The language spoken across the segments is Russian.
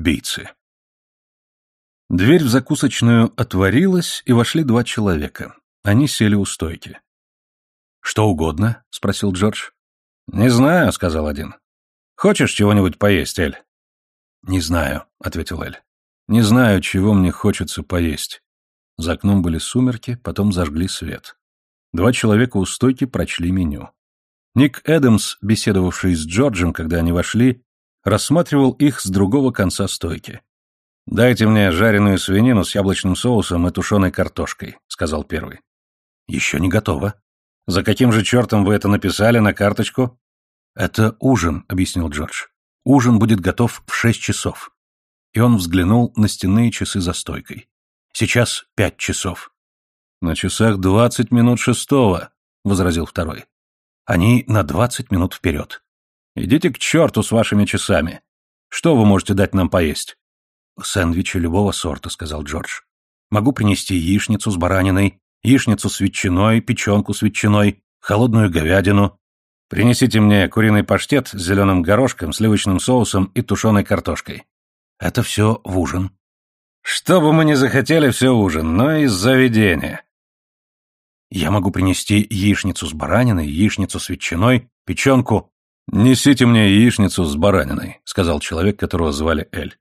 убийцы. Дверь в закусочную отворилась, и вошли два человека. Они сели у стойки. «Что угодно?» — спросил Джордж. «Не знаю», — сказал один. «Хочешь чего-нибудь поесть, Эль?» «Не знаю», — ответил Эль. «Не знаю, чего мне хочется поесть». За окном были сумерки, потом зажгли свет. Два человека у стойки прочли меню. Ник Эдамс, беседовавший с Джорджем, когда они вошли, рассматривал их с другого конца стойки. «Дайте мне жареную свинину с яблочным соусом и тушеной картошкой», — сказал первый. «Еще не готово». «За каким же чертом вы это написали на карточку?» «Это ужин», — объяснил Джордж. «Ужин будет готов в шесть часов». И он взглянул на стенные часы за стойкой. «Сейчас пять часов». «На часах двадцать минут шестого», — возразил второй. «Они на двадцать минут вперед». «Идите к черту с вашими часами. Что вы можете дать нам поесть?» «Сэндвичи любого сорта», — сказал Джордж. «Могу принести яичницу с бараниной, яичницу с ветчиной, печенку с ветчиной, холодную говядину. Принесите мне куриный паштет с зеленым горошком, сливочным соусом и тушеной картошкой. Это все в ужин». «Что бы мы ни захотели, все ужин, но из заведения». «Я могу принести яичницу с бараниной, яичницу с ветчиной, печенку». «Несите мне яичницу с бараниной», — сказал человек, которого звали Эль.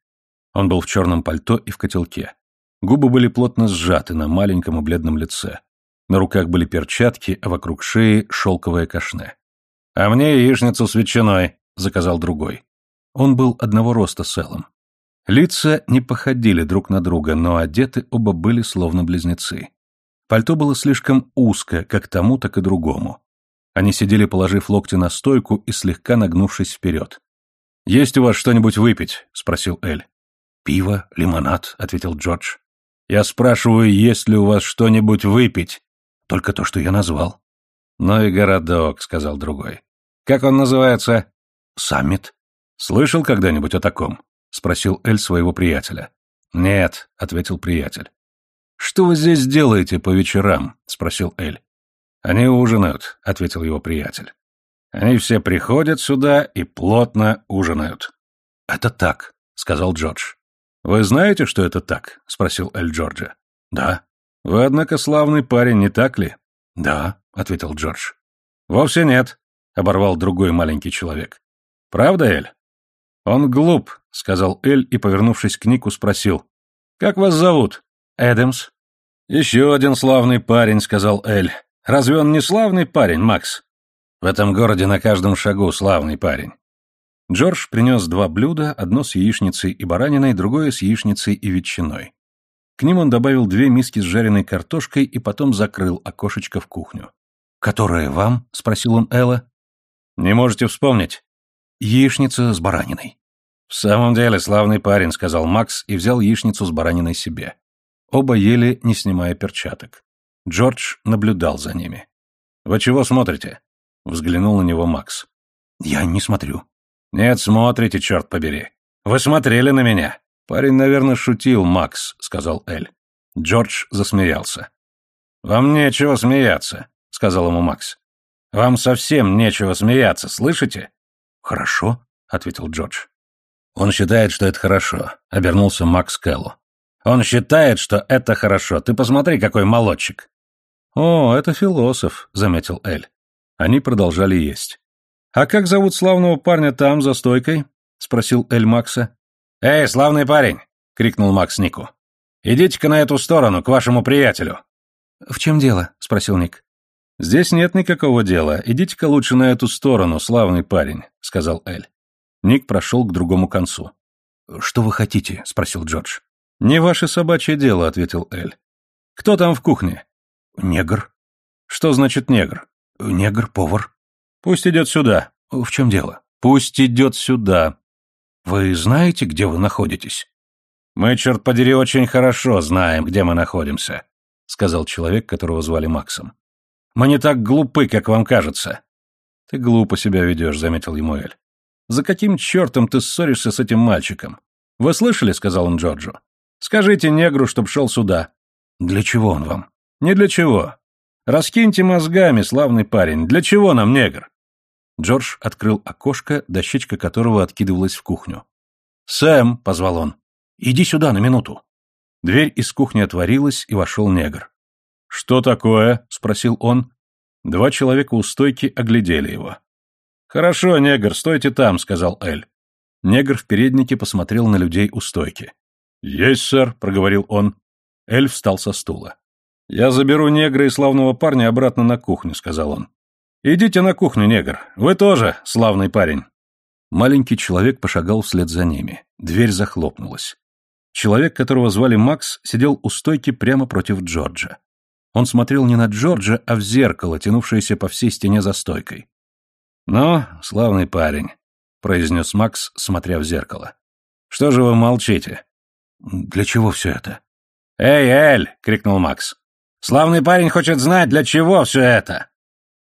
Он был в черном пальто и в котелке. Губы были плотно сжаты на маленьком и бледном лице. На руках были перчатки, а вокруг шеи шелковое кашне. «А мне яичницу с ветчиной», — заказал другой. Он был одного роста с Эллом. Лица не походили друг на друга, но одеты оба были словно близнецы. Пальто было слишком узко, как тому, так и другому. Они сидели, положив локти на стойку и слегка нагнувшись вперед. «Есть у вас что-нибудь выпить?» — спросил Эль. «Пиво, лимонад», — ответил Джордж. «Я спрашиваю, есть ли у вас что-нибудь выпить?» «Только то, что я назвал». «Ну и городок», — сказал другой. «Как он называется?» «Саммит». «Слышал когда-нибудь о таком?» — спросил Эль своего приятеля. «Нет», — ответил приятель. «Что вы здесь делаете по вечерам?» — спросил Эль. «Они ужинают», — ответил его приятель. «Они все приходят сюда и плотно ужинают». «Это так», — сказал Джордж. «Вы знаете, что это так?» — спросил Эль Джорджа. «Да». «Вы, однако, славный парень, не так ли?» «Да», — ответил Джордж. «Вовсе нет», — оборвал другой маленький человек. «Правда, Эль?» «Он глуп», — сказал Эль и, повернувшись к Нику, спросил. «Как вас зовут?» «Эдамс». «Еще один славный парень», — сказал Эль. «Разве он не славный парень, Макс?» «В этом городе на каждом шагу славный парень. Джордж принес два блюда, одно с яичницей и бараниной, другое с яичницей и ветчиной. К ним он добавил две миски с жареной картошкой и потом закрыл окошечко в кухню. «Которая вам?» — спросил он Элла. «Не можете вспомнить?» «Яичница с бараниной». «В самом деле, славный парень», — сказал Макс и взял яичницу с бараниной себе. Оба ели, не снимая перчаток. Джордж наблюдал за ними. «Вы чего смотрите?» — взглянул на него Макс. «Я не смотрю», «Нет, смотрите, черт побери. Вы смотрели на меня». «Парень, наверное, шутил, Макс», — сказал Эль. Джордж засмеялся. «Вам нечего смеяться», — сказал ему Макс. «Вам совсем нечего смеяться, слышите?» «Хорошо», — ответил Джордж. «Он считает, что это хорошо», — обернулся Макс к Эллу. «Он считает, что это хорошо. Ты посмотри, какой молодчик». «О, это философ», — заметил Эль. Они продолжали есть. «А как зовут славного парня там, за стойкой?» — спросил Эль Макса. «Эй, славный парень!» — крикнул Макс Нику. «Идите-ка на эту сторону, к вашему приятелю». «В чем дело?» — спросил Ник. «Здесь нет никакого дела. Идите-ка лучше на эту сторону, славный парень», — сказал Эль. Ник прошел к другому концу. «Что вы хотите?» — спросил Джордж. «Не ваше собачье дело», — ответил Эль. «Кто там в кухне?» «Негр». «Что значит негр?» «Негр-повар». Пусть идет сюда. В чем дело? Пусть идет сюда. Вы знаете, где вы находитесь? Мы, черт подери, очень хорошо знаем, где мы находимся, сказал человек, которого звали Максом. Мы не так глупы, как вам кажется. Ты глупо себя ведешь, заметил ему Эль. За каким чертом ты ссоришься с этим мальчиком? Вы слышали, сказал он Джорджу. Скажите негру, чтоб шел сюда. Для чего он вам? Не для чего. Раскиньте мозгами, славный парень. Для чего нам негр? Джордж открыл окошко, дощечка которого откидывалась в кухню. «Сэм!» — позвал он. «Иди сюда на минуту». Дверь из кухни отворилась, и вошел негр. «Что такое?» — спросил он. Два человека у стойки оглядели его. «Хорошо, негр, стойте там», — сказал Эль. Негр в переднике посмотрел на людей у стойки. «Есть, сэр», — проговорил он. Эль встал со стула. «Я заберу негра и славного парня обратно на кухню», — сказал он. «Идите на кухню, негр. Вы тоже славный парень». Маленький человек пошагал вслед за ними. Дверь захлопнулась. Человек, которого звали Макс, сидел у стойки прямо против Джорджа. Он смотрел не на Джорджа, а в зеркало, тянувшееся по всей стене за стойкой. «Ну, славный парень», — произнес Макс, смотря в зеркало. «Что же вы молчите?» «Для чего все это?» «Эй, Эль!» — крикнул Макс. «Славный парень хочет знать, для чего все это!»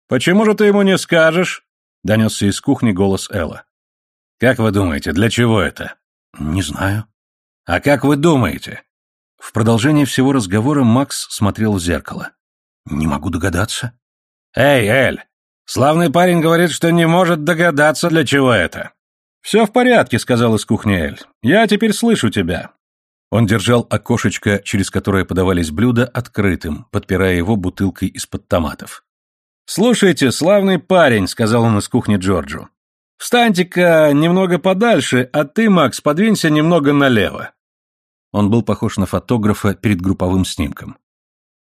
«Почему же ты ему не скажешь?» — донесся из кухни голос Элла. «Как вы думаете, для чего это?» «Не знаю». «А как вы думаете?» В продолжении всего разговора Макс смотрел в зеркало. «Не могу догадаться». «Эй, Эль! Славный парень говорит, что не может догадаться, для чего это». «Все в порядке», — сказал из кухни Эль. «Я теперь слышу тебя». Он держал окошечко, через которое подавались блюда, открытым, подпирая его бутылкой из-под томатов. «Слушайте, славный парень», — сказал он из кухни Джорджу. «Встаньте-ка немного подальше, а ты, Макс, подвинься немного налево». Он был похож на фотографа перед групповым снимком.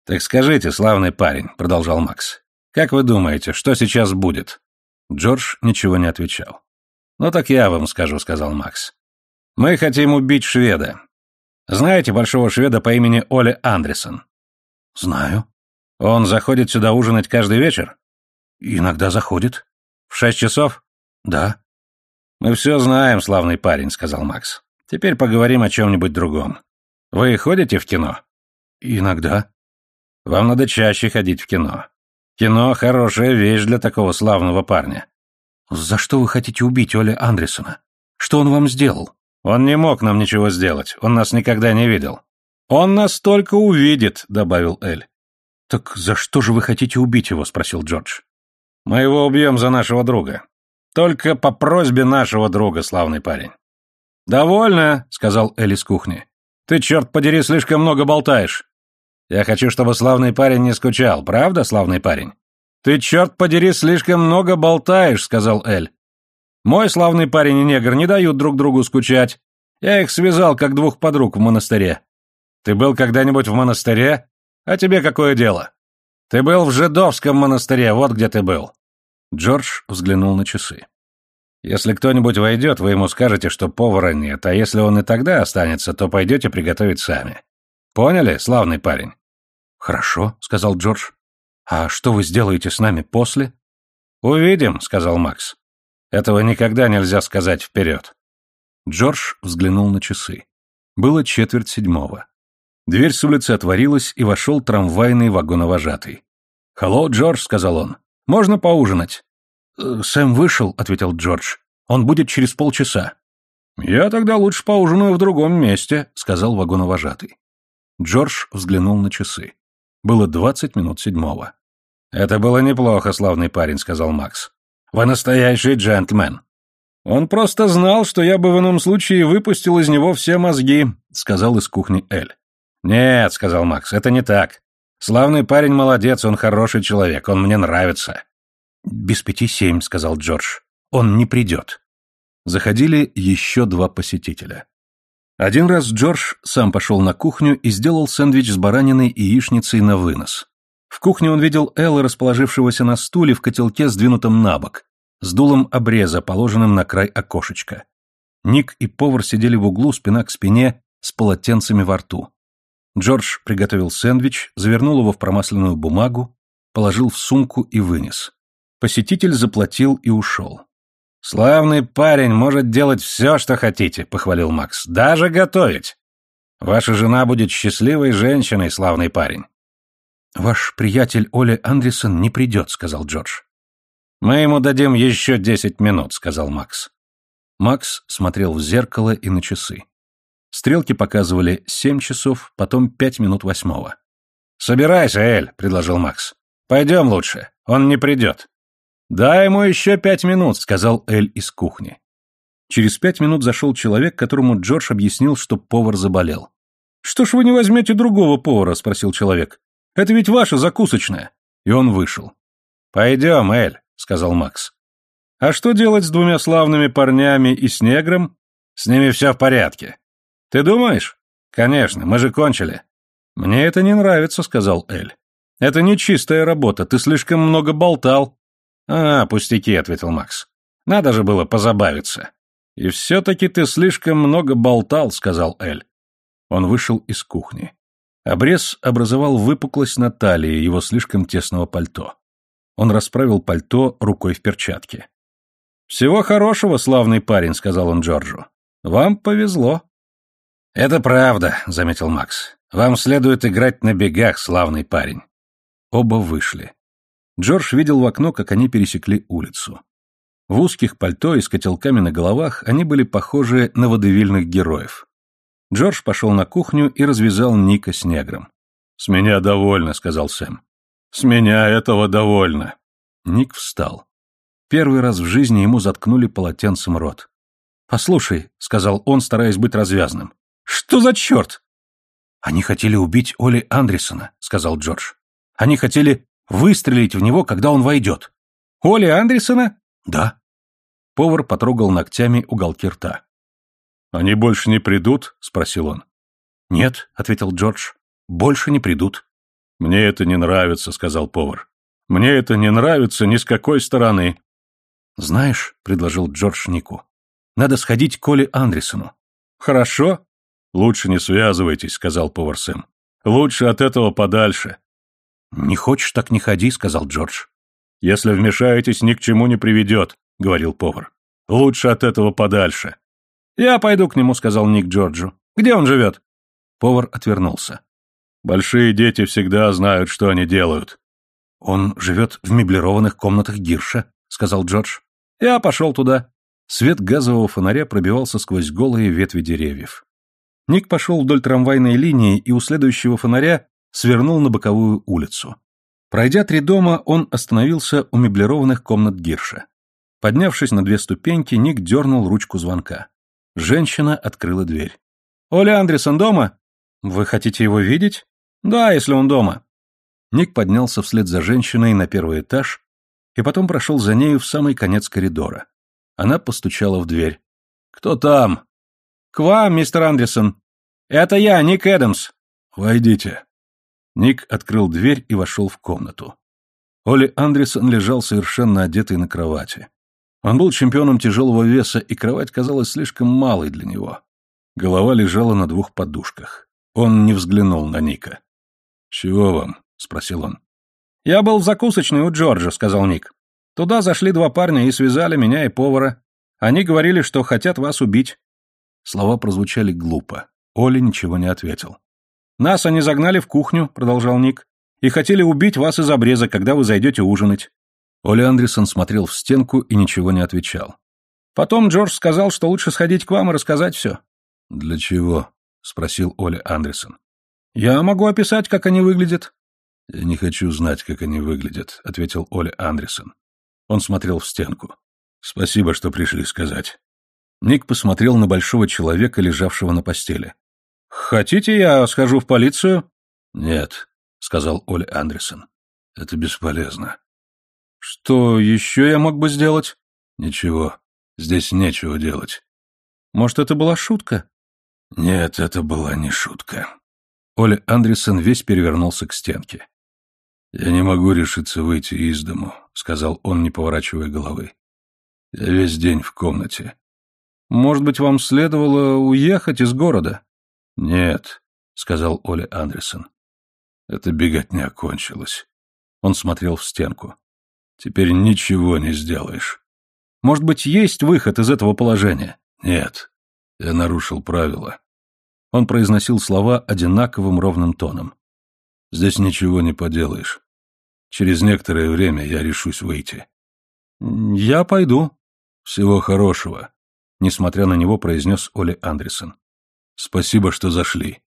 «Так скажите, славный парень», — продолжал Макс, — «как вы думаете, что сейчас будет?» Джордж ничего не отвечал. «Ну так я вам скажу», — сказал Макс. «Мы хотим убить шведа. Знаете большого шведа по имени Оле Андерсон?» «Знаю». «Он заходит сюда ужинать каждый вечер?» «Иногда заходит». «В шесть часов?» «Да». «Мы все знаем, славный парень», — сказал Макс. «Теперь поговорим о чем-нибудь другом. Вы ходите в кино?» «Иногда». «Вам надо чаще ходить в кино. Кино — хорошая вещь для такого славного парня». «За что вы хотите убить Оля Андресона? Что он вам сделал?» «Он не мог нам ничего сделать. Он нас никогда не видел». «Он нас только увидит», — добавил Эль. «Так за что же вы хотите убить его?» — спросил Джордж. «Мы его убьем за нашего друга. Только по просьбе нашего друга, славный парень». «Довольно», — сказал Эль из кухни. «Ты, черт подери, слишком много болтаешь. Я хочу, чтобы славный парень не скучал, правда, славный парень?» «Ты, черт подери, слишком много болтаешь», — сказал Эль. «Мой славный парень и негр не дают друг другу скучать. Я их связал, как двух подруг в монастыре. Ты был когда-нибудь в монастыре? А тебе какое дело? Ты был в жидовском монастыре, вот где ты был». Джордж взглянул на часы. «Если кто-нибудь войдет, вы ему скажете, что повара нет, а если он и тогда останется, то пойдете приготовить сами. Поняли, славный парень?» «Хорошо», — сказал Джордж. «А что вы сделаете с нами после?» «Увидим», — сказал Макс. «Этого никогда нельзя сказать вперед». Джордж взглянул на часы. Было четверть седьмого. Дверь с улицы отворилась, и вошел трамвайный вагоновожатый. «Халло, Джордж», — сказал он. Можно поужинать?» «Э, «Сэм вышел», — ответил Джордж. «Он будет через полчаса». «Я тогда лучше поужинаю в другом месте», — сказал вагоновожатый. Джордж взглянул на часы. Было двадцать минут седьмого. «Это было неплохо, славный парень», — сказал Макс. «Вы настоящий джентльмен». «Он просто знал, что я бы в ином случае выпустил из него все мозги», — сказал из кухни Эль. «Нет», — сказал Макс, — «это не так. Славный парень молодец, он хороший человек, он мне нравится. Без пяти семь, сказал Джордж. Он не придет. Заходили еще два посетителя. Один раз Джордж сам пошел на кухню и сделал сэндвич с бараниной и яичницей на вынос. В кухне он видел Элла, расположившегося на стуле в котелке, сдвинутом на бок, с дулом обреза, положенным на край окошечка. Ник и повар сидели в углу спина к спине с полотенцами во рту. Джордж приготовил сэндвич, завернул его в промасленную бумагу, положил в сумку и вынес. Посетитель заплатил и ушел. «Славный парень может делать все, что хотите», — похвалил Макс. «Даже готовить. Ваша жена будет счастливой женщиной, славный парень». «Ваш приятель Оля Андерсон не придет», — сказал Джордж. «Мы ему дадим еще десять минут», — сказал Макс. Макс смотрел в зеркало и на часы. Стрелки показывали семь часов, потом пять минут восьмого. «Собирайся, Эль», — предложил Макс. «Пойдем лучше. Он не придет». «Дай ему еще пять минут», — сказал Эль из кухни. Через пять минут зашел человек, которому Джордж объяснил, что повар заболел. «Что ж вы не возьмете другого повара?» – спросил человек. «Это ведь ваша закусочная». И он вышел. «Пойдем, Эль», — сказал Макс. «А что делать с двумя славными парнями и с негром? С ними все в порядке. Ты думаешь? Конечно, мы же кончили». «Мне это не нравится», — сказал Эль. «Это не чистая работа, ты слишком много болтал». «А, пустяки», — ответил Макс. «Надо же было позабавиться». «И все-таки ты слишком много болтал», — сказал Эль. Он вышел из кухни. Обрез образовал выпуклость на талии его слишком тесного пальто. Он расправил пальто рукой в перчатке. «Всего хорошего, славный парень», — сказал он Джорджу. «Вам повезло». «Это правда», — заметил Макс. «Вам следует играть на бегах, славный парень». Оба вышли. Джордж видел в окно, как они пересекли улицу. В узких пальто и с котелками на головах они были похожи на водевильных героев. Джордж пошел на кухню и развязал Ника с негром. «С меня довольно», — сказал Сэм. «С меня этого довольно». Ник встал. Первый раз в жизни ему заткнули полотенцем рот. «Послушай», — сказал он, стараясь быть развязным. «Что за черт?» «Они хотели убить Оли Андресона», — сказал Джордж. «Они хотели выстрелить в него, когда он войдет». «Оли Андресона?» «Да». Повар потрогал ногтями уголки рта. «Они больше не придут?» — спросил он. «Нет», — ответил Джордж, — «больше не придут». «Мне это не нравится», — сказал повар. «Мне это не нравится ни с какой стороны». «Знаешь», — предложил Джордж Нику, — «надо сходить к Коле Андресону». «Хорошо». «Лучше не связывайтесь», — сказал повар Сэм. «Лучше от этого подальше». «Не хочешь, так не ходи», — сказал Джордж. «Если вмешаетесь, ни к чему не приведет», — говорил повар. «Лучше от этого подальше». «Я пойду к нему», — сказал Ник Джорджу. «Где он живет?» Повар отвернулся. «Большие дети всегда знают, что они делают». «Он живет в меблированных комнатах Гирша», — сказал Джордж. «Я пошел туда». Свет газового фонаря пробивался сквозь голые ветви деревьев. Ник пошел вдоль трамвайной линии и у следующего фонаря свернул на боковую улицу. Пройдя три дома, он остановился у меблированных комнат Гирша. Поднявшись на две ступеньки, Ник дернул ручку звонка. Женщина открыла дверь. «Оля Андерсон дома?» «Вы хотите его видеть?» «Да, если он дома». Ник поднялся вслед за женщиной на первый этаж и потом прошел за нею в самый конец коридора. Она постучала в дверь. «Кто там?» «К вам, мистер Андерсон. Это я, Ник Эдамс». «Войдите». Ник открыл дверь и вошел в комнату. Оли Андерсон лежал совершенно одетый на кровати. Он был чемпионом тяжелого веса, и кровать казалась слишком малой для него. Голова лежала на двух подушках. Он не взглянул на Ника. «Чего вам?» — спросил он. «Я был в закусочной у Джорджа», — сказал Ник. «Туда зашли два парня и связали меня и повара. Они говорили, что хотят вас убить». Слова прозвучали глупо. Оля ничего не ответил. «Нас они загнали в кухню», — продолжал Ник, «и хотели убить вас из обреза, когда вы зайдете ужинать. Оля Андерсон смотрел в стенку и ничего не отвечал. «Потом Джордж сказал, что лучше сходить к вам и рассказать все». «Для чего?» — спросил Оля Андерсон. «Я могу описать, как они выглядят». «Я не хочу знать, как они выглядят», — ответил Оля Андерсон. Он смотрел в стенку. «Спасибо, что пришли сказать». Ник посмотрел на большого человека, лежавшего на постели. «Хотите, я схожу в полицию?» «Нет», — сказал Оля Андерсон. «Это бесполезно. Что еще я мог бы сделать? Ничего. Здесь нечего делать. Может, это была шутка? Нет, это была не шутка. Оля Андерсон весь перевернулся к стенке. «Я не могу решиться выйти из дому», — сказал он, не поворачивая головы. «Я весь день в комнате». «Может быть, вам следовало уехать из города?» «Нет», — сказал Оля Андерсон. «Это беготня кончилась». Он смотрел в стенку. Теперь ничего не сделаешь. Может быть, есть выход из этого положения? Нет. Я нарушил правила. Он произносил слова одинаковым ровным тоном. Здесь ничего не поделаешь. Через некоторое время я решусь выйти. Я пойду. Всего хорошего. Несмотря на него, произнес Оли Андерсон. Спасибо, что зашли.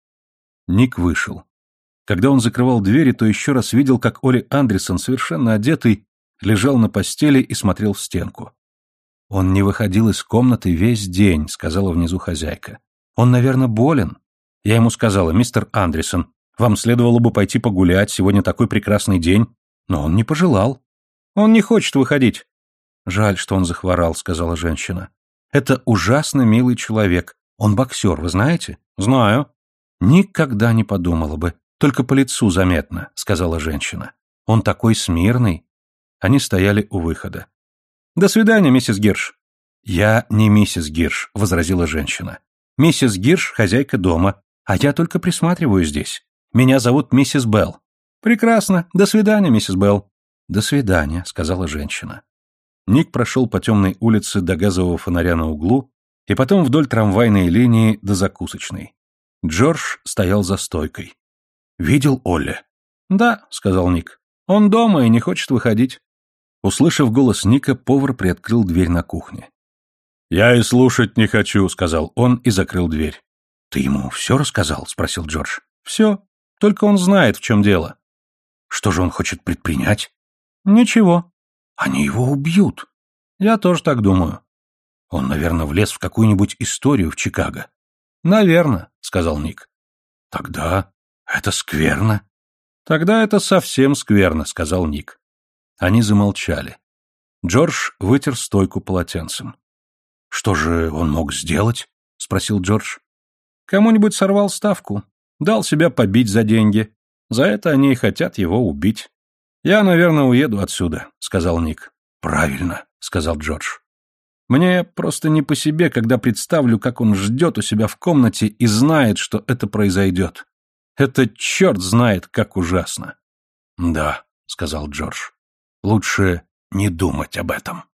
Ник вышел. Когда он закрывал двери, то еще раз видел, как Оли Андерсон, совершенно одетый, лежал на постели и смотрел в стенку. Он не выходил из комнаты весь день, сказала внизу хозяйка. Он, наверное, болен. Я ему сказала, мистер Андерсон, вам следовало бы пойти погулять, сегодня такой прекрасный день. Но он не пожелал. Он не хочет выходить. Жаль, что он захворал, сказала женщина. Это ужасно милый человек. Он боксер, вы знаете? Знаю. Никогда не подумала бы. Только по лицу заметно, сказала женщина. Он такой смирный. Они стояли у выхода. До свидания, миссис Гирш. Я не миссис Гирш, возразила женщина. Миссис Гирш хозяйка дома, а я только присматриваю здесь. Меня зовут миссис Белл. Прекрасно. До свидания, миссис Белл. До свидания, сказала женщина. Ник прошел по темной улице до газового фонаря на углу и потом вдоль трамвайной линии до закусочной. Джордж стоял за стойкой. «Видел Олли?» «Да», — сказал Ник. «Он дома и не хочет выходить». Услышав голос Ника, повар приоткрыл дверь на кухне. «Я и слушать не хочу», — сказал он и закрыл дверь. «Ты ему все рассказал?» — спросил Джордж. «Все. Только он знает, в чем дело». «Что же он хочет предпринять?» «Ничего. Они его убьют. Я тоже так думаю. Он, наверное, влез в какую-нибудь историю в Чикаго. Наверно, сказал Ник. Тогда это скверно. Тогда это совсем скверно, сказал Ник. Они замолчали. Джордж вытер стойку полотенцем. Что же он мог сделать? спросил Джордж. Кому-нибудь сорвал ставку, дал себя побить за деньги. За это они и хотят его убить. «Я, наверное, уеду отсюда», — сказал Ник. «Правильно», — сказал Джордж. «Мне просто не по себе, когда представлю, как он ждет у себя в комнате и знает, что это произойдет. Это черт знает, как ужасно». «Да», — сказал Джордж. «Лучше не думать об этом».